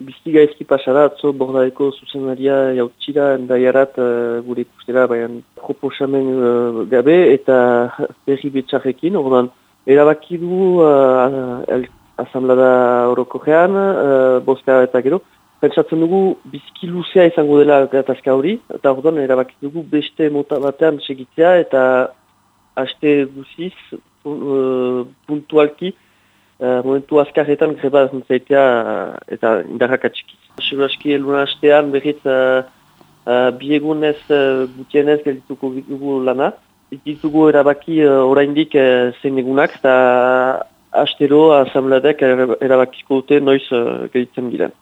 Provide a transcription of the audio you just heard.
bizki gaizki pasara, atzo bordaeko zuzenaria jautxira, endaiarat uh, gure ikustera, baina proposamen uh, gabe eta berri betxarrekin, ordan, erabaki du uh, asamblada horoko gean, uh, boska eta gero, pentsatzen dugu bizki luzea izango dela gatazka hori, eta ordan erabaki dugu beste mota batean segitzea eta haste guziz uh, puntualki Uh, momentu azkarretan greba zaitea uh, eta indarrak atxikiz. Seguraski eluna hastean berriz uh, uh, biegunez uh, gutienez geldituko dugu lana. Ikitugu erabaki uh, oraindik uh, zein egunak eta astero asambladek erabakiko dute noiz uh, gelditzen giren.